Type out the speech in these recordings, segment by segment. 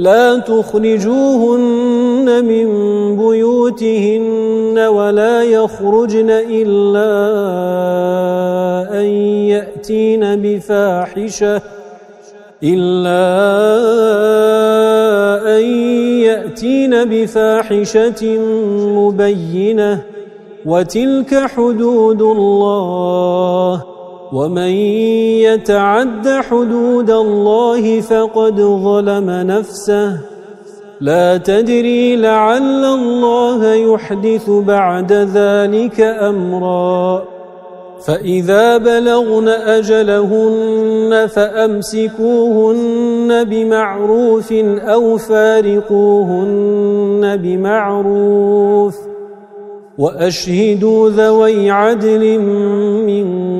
لا تخرجوهن من بيوتهن ولا يخرجن إلا أن يأتين بفاحشة إلا أن يأتين بفاحشة مبينة. وتلك حدود الله. ومن يتعد حدود الله فقد ظلم نفسه. لا تدري لعل الله يحدث بعد ذلك أمرا. فإذا بلغن أجلهن فأمسكوهن بمعروف أو فارقوهن بمعروف. وأشهدوا ذوي عدل منكم.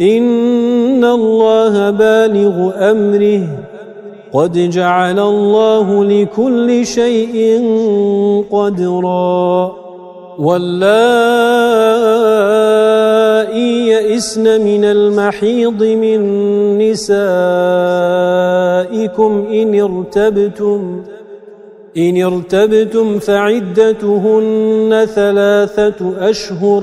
إن الله بالغ أمره. قد جعل الله لكل شيء قدرا. واللائي يئسن من المحيض من نسائكم إن ارتبتم إن ارتبتم فعدتهن ثلاثة أشهر.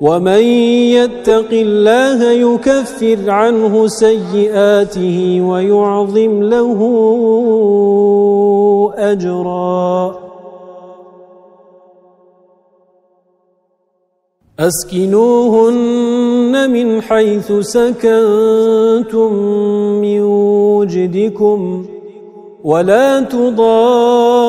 ومن يتق الله يكفر عنه سيئاته ويعظم له أجرا. أسكنوهن من حيث سكنتم من وجدكم ولا تضاروهن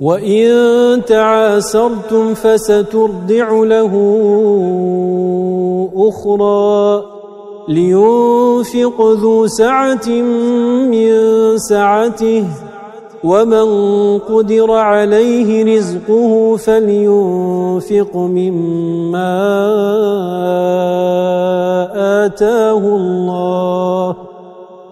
وإن تعاسرتم فسترضع له أخرى لينفق ذو سعة من سعته ومن قدر عليه رزقه فلينفق مما آتاه الله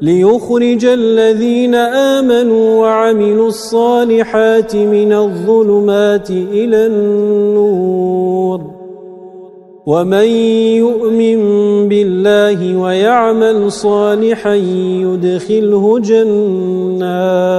ليخرج الذين آمنوا وعملوا الصالحات من الظلمات إلى النور. ومن يؤمن بالله ويعمل صالحا يدخله جنات.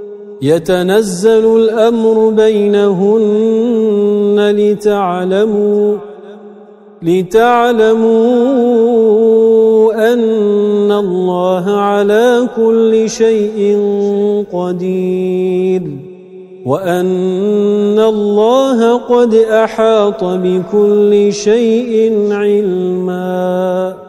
يتنزل الأمر بينهن لتعلموا لتعلموا أن الله على كل شيء قدير وأن الله قد أحاط بكل شيء علمًا.